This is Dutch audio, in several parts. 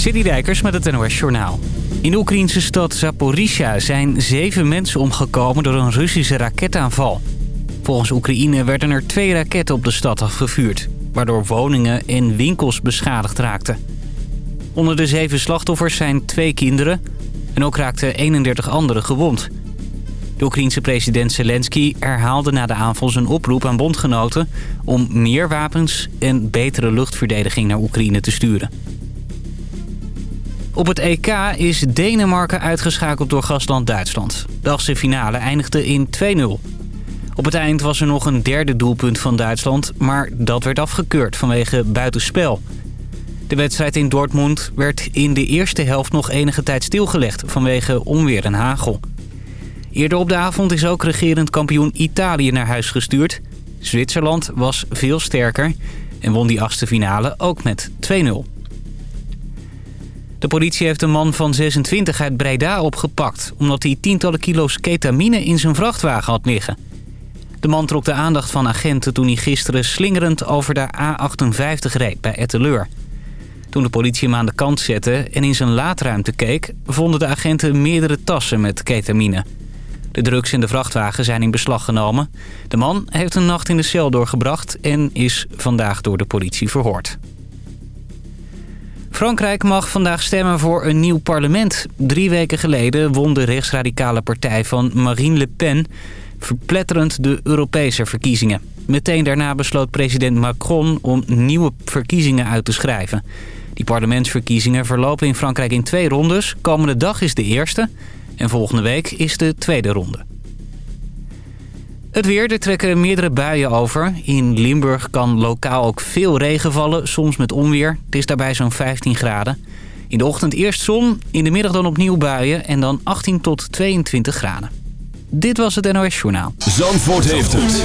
City Dijkers met het NOS Journaal. In de Oekraïnse stad Zaporizhia zijn zeven mensen omgekomen door een Russische raketaanval. Volgens Oekraïne werden er twee raketten op de stad afgevuurd... waardoor woningen en winkels beschadigd raakten. Onder de zeven slachtoffers zijn twee kinderen... en ook raakten 31 anderen gewond. De Oekraïense president Zelensky herhaalde na de aanval zijn oproep aan bondgenoten... om meer wapens en betere luchtverdediging naar Oekraïne te sturen. Op het EK is Denemarken uitgeschakeld door gastland Duitsland. De achtste finale eindigde in 2-0. Op het eind was er nog een derde doelpunt van Duitsland... maar dat werd afgekeurd vanwege buitenspel. De wedstrijd in Dortmund werd in de eerste helft nog enige tijd stilgelegd... vanwege onweer en hagel. Eerder op de avond is ook regerend kampioen Italië naar huis gestuurd. Zwitserland was veel sterker en won die achtste finale ook met 2-0. De politie heeft een man van 26 uit Breda opgepakt... omdat hij tientallen kilo's ketamine in zijn vrachtwagen had liggen. De man trok de aandacht van agenten toen hij gisteren slingerend over de A58 reed bij Etteleur. Toen de politie hem aan de kant zette en in zijn laadruimte keek... vonden de agenten meerdere tassen met ketamine. De drugs in de vrachtwagen zijn in beslag genomen. De man heeft een nacht in de cel doorgebracht en is vandaag door de politie verhoord. Frankrijk mag vandaag stemmen voor een nieuw parlement. Drie weken geleden won de rechtsradicale partij van Marine Le Pen... verpletterend de Europese verkiezingen. Meteen daarna besloot president Macron om nieuwe verkiezingen uit te schrijven. Die parlementsverkiezingen verlopen in Frankrijk in twee rondes. Komende dag is de eerste en volgende week is de tweede ronde. Het weer, er trekken meerdere buien over. In Limburg kan lokaal ook veel regen vallen, soms met onweer. Het is daarbij zo'n 15 graden. In de ochtend eerst zon, in de middag dan opnieuw buien en dan 18 tot 22 graden. Dit was het NOS Journaal. Zandvoort heeft het.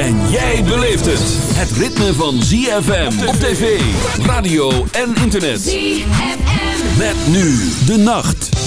En jij beleeft het. Het ritme van ZFM op tv, radio en internet. ZFM. Met nu de nacht.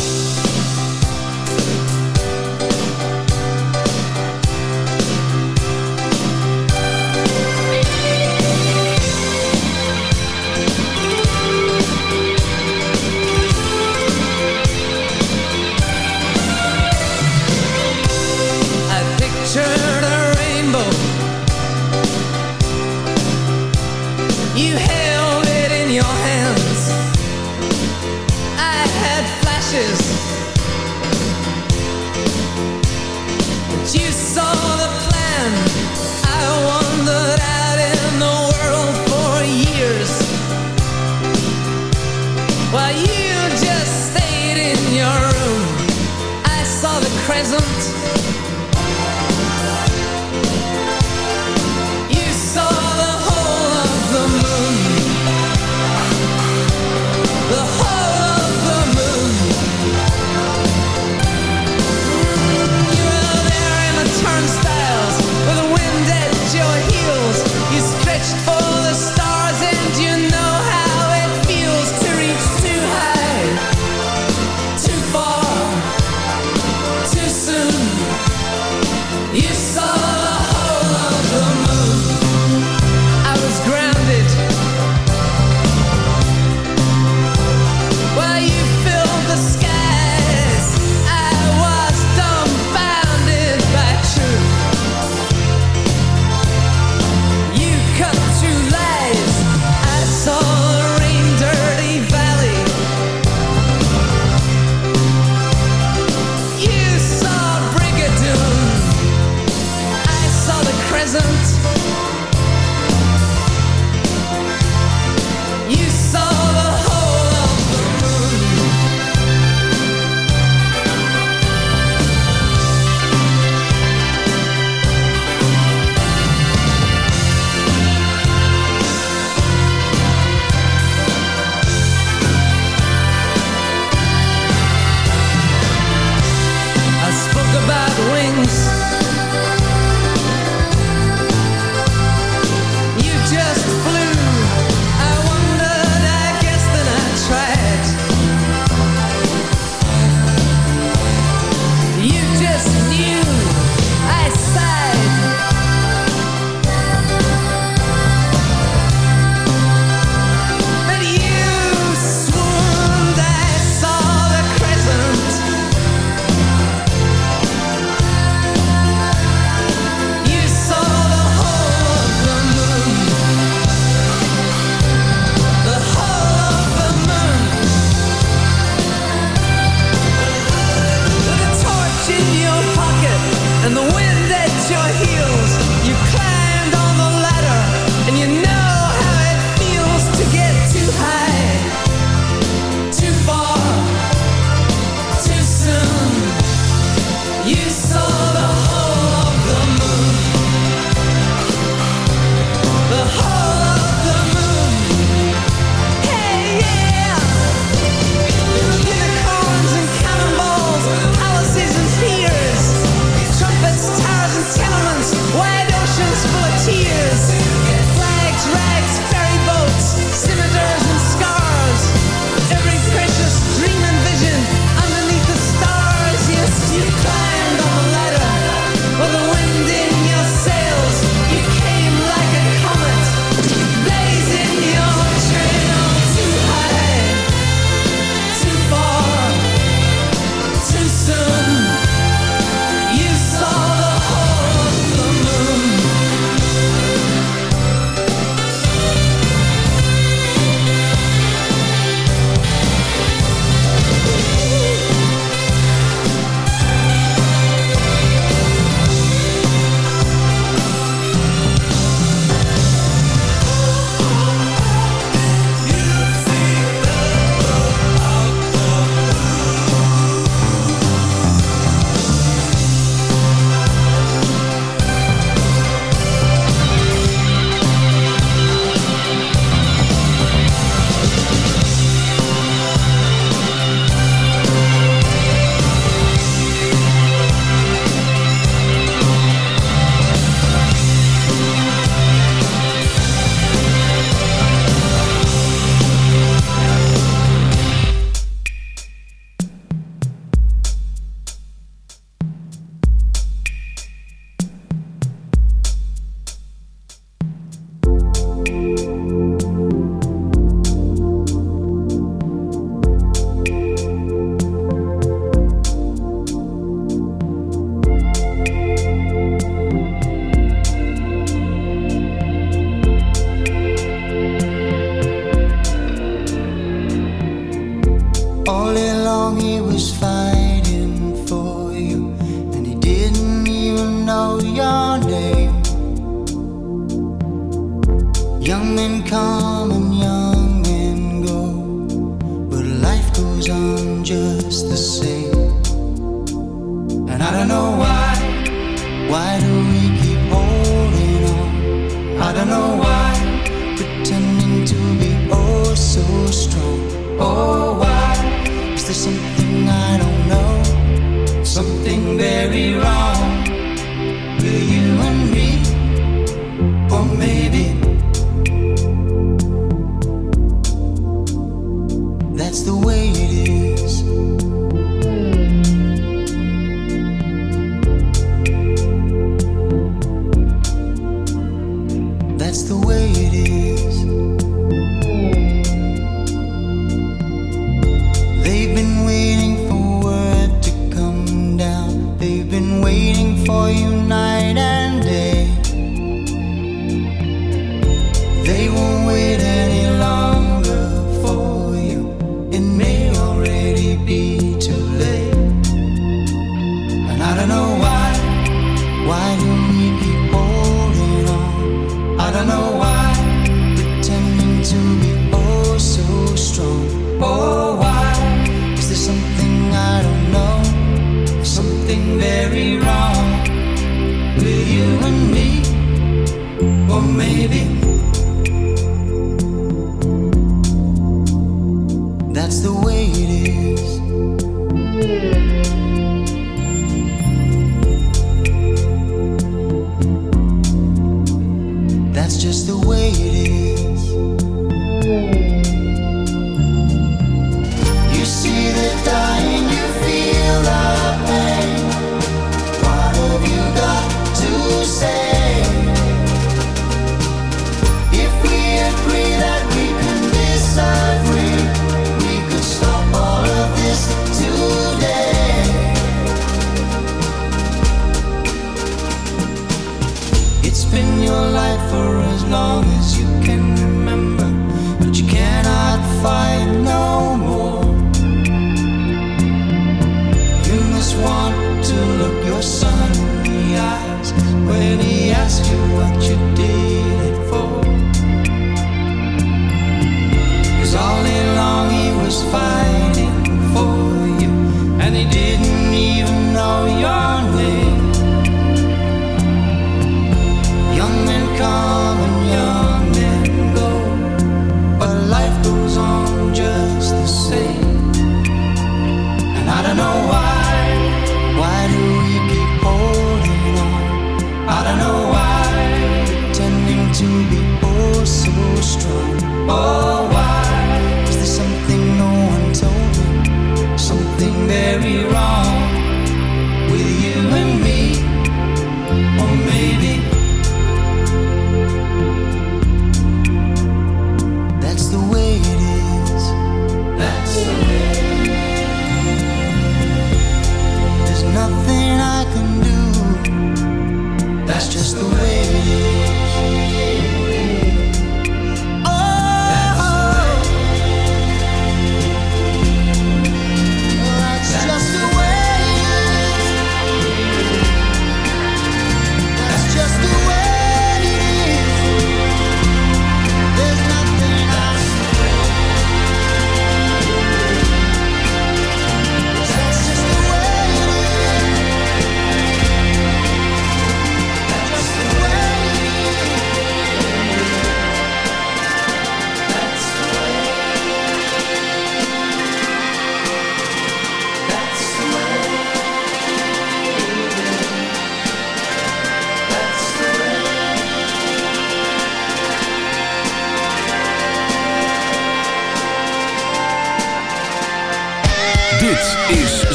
me.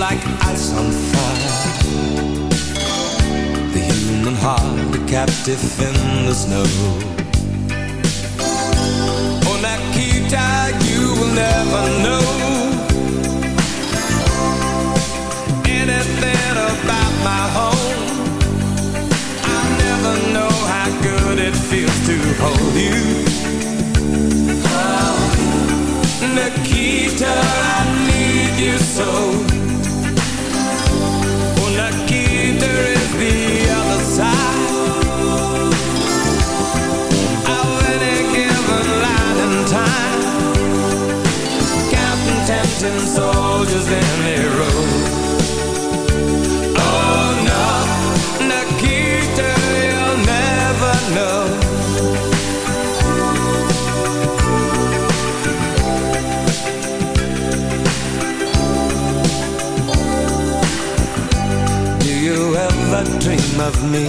like ice on fire The human heart, a captive in the snow Oh, Nikita, you will never know Anything about my home I will never know how good it feels to hold you oh, Nikita, I need you so soldiers and they rode Oh no, Nikita, you'll never know Do you ever dream of me?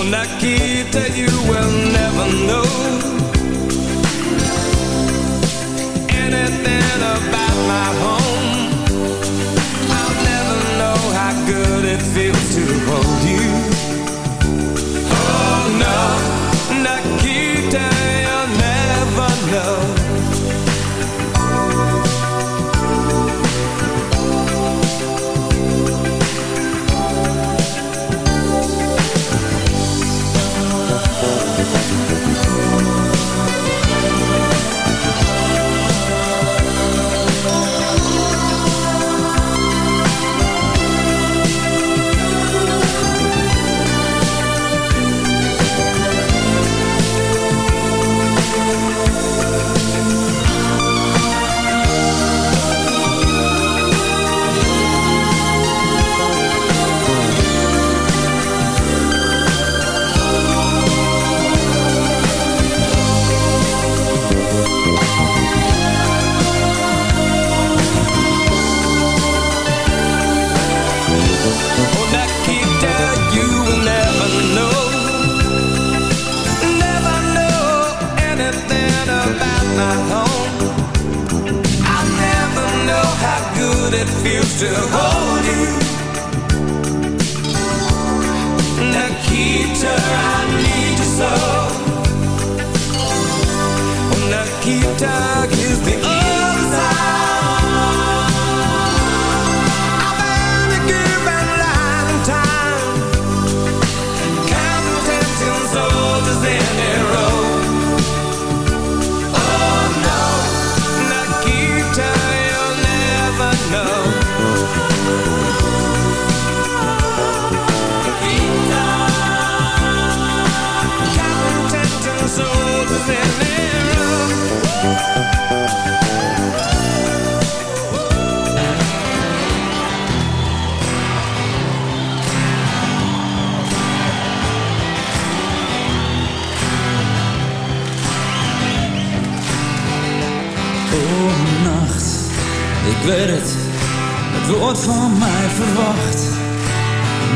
con aquí that you will never know anything about my home. I'll never know how good it feels to hold you. Verwacht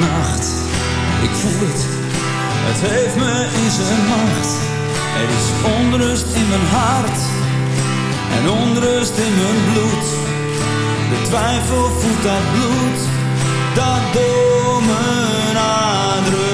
Nacht, ik voel het, het heeft me in zijn macht. Er is onrust in mijn hart en onrust in mijn bloed. De twijfel voedt dat bloed, dat door mijn aderen.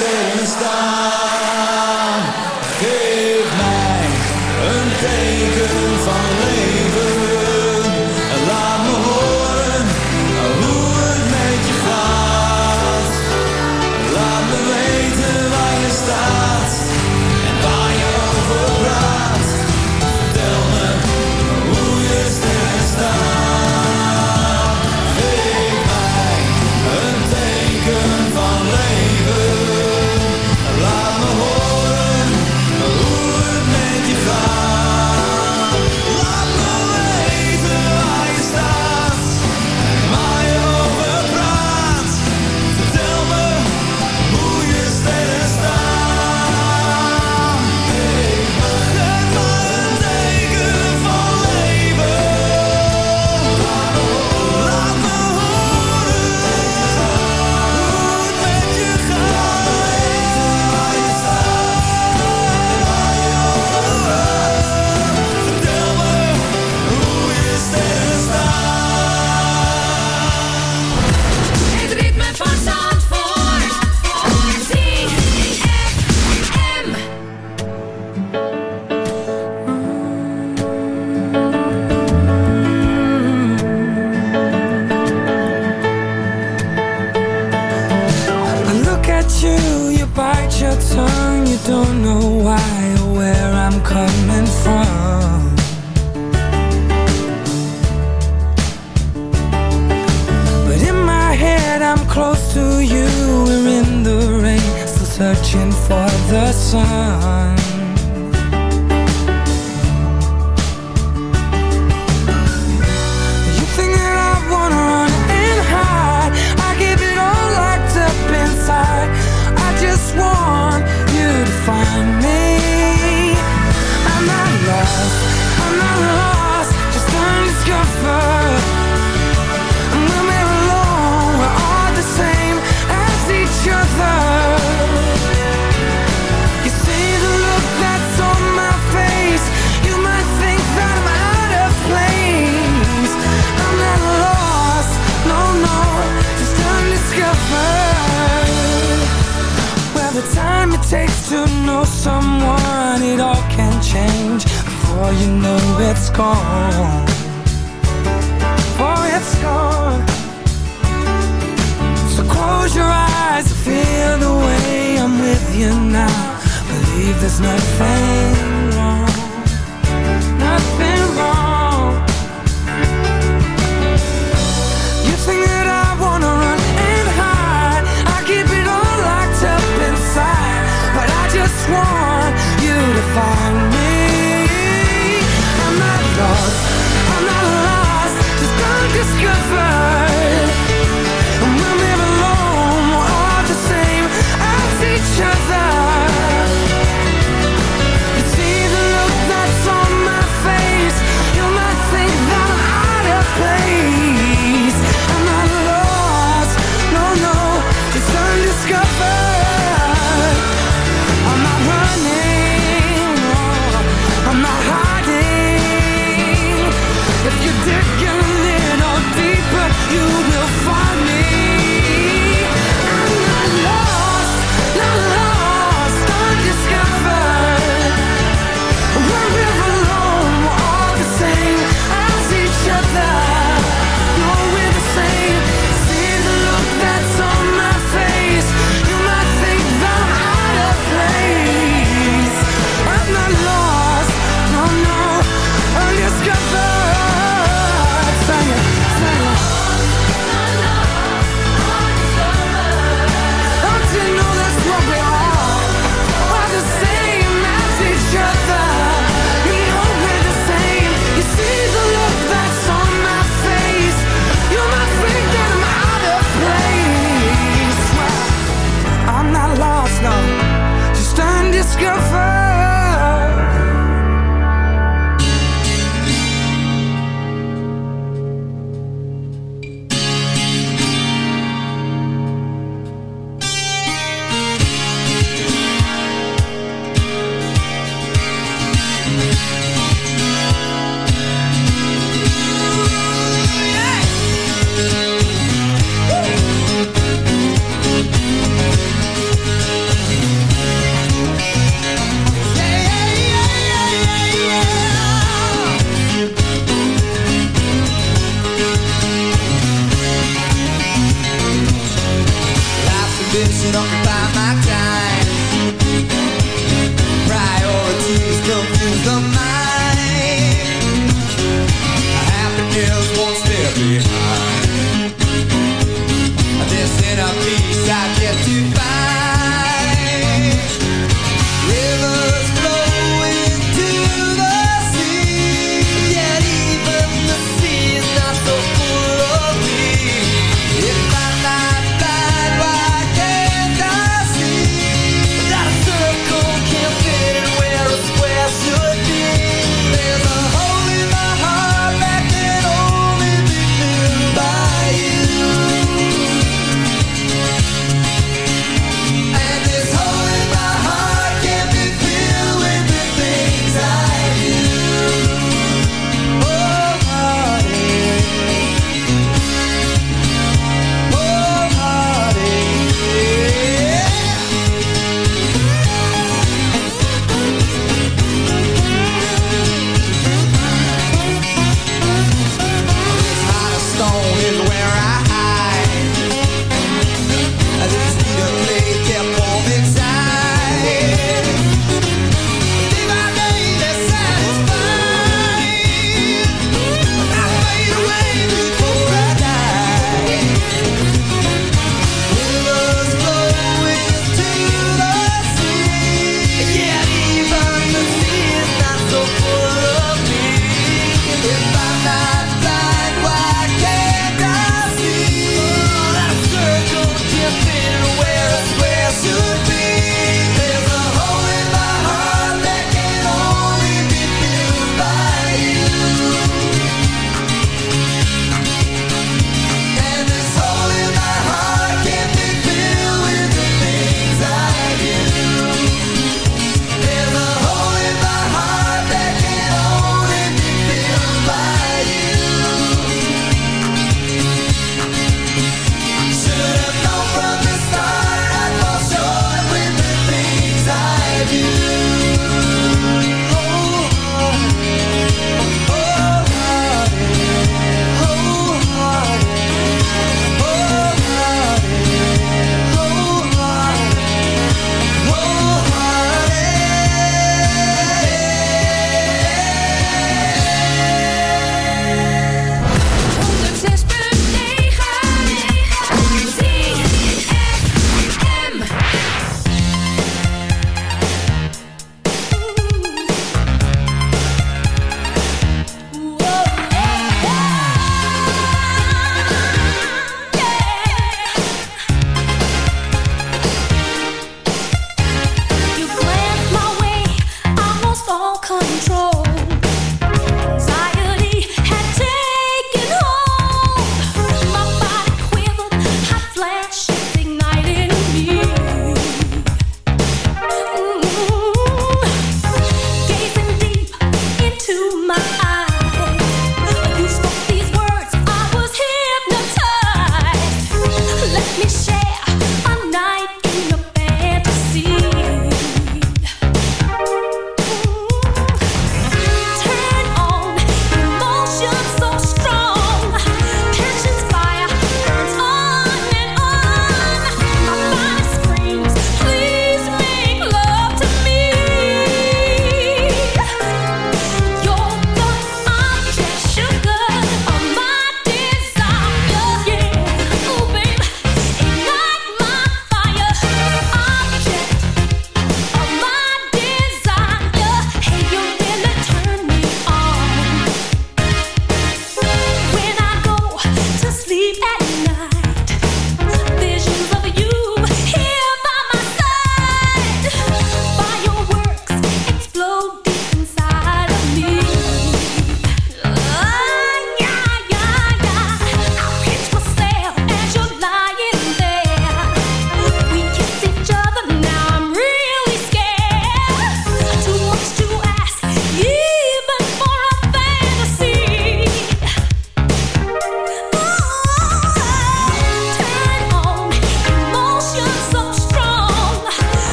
ser vista.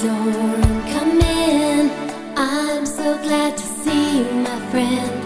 Don't come in. I'm so glad to see you, my friend.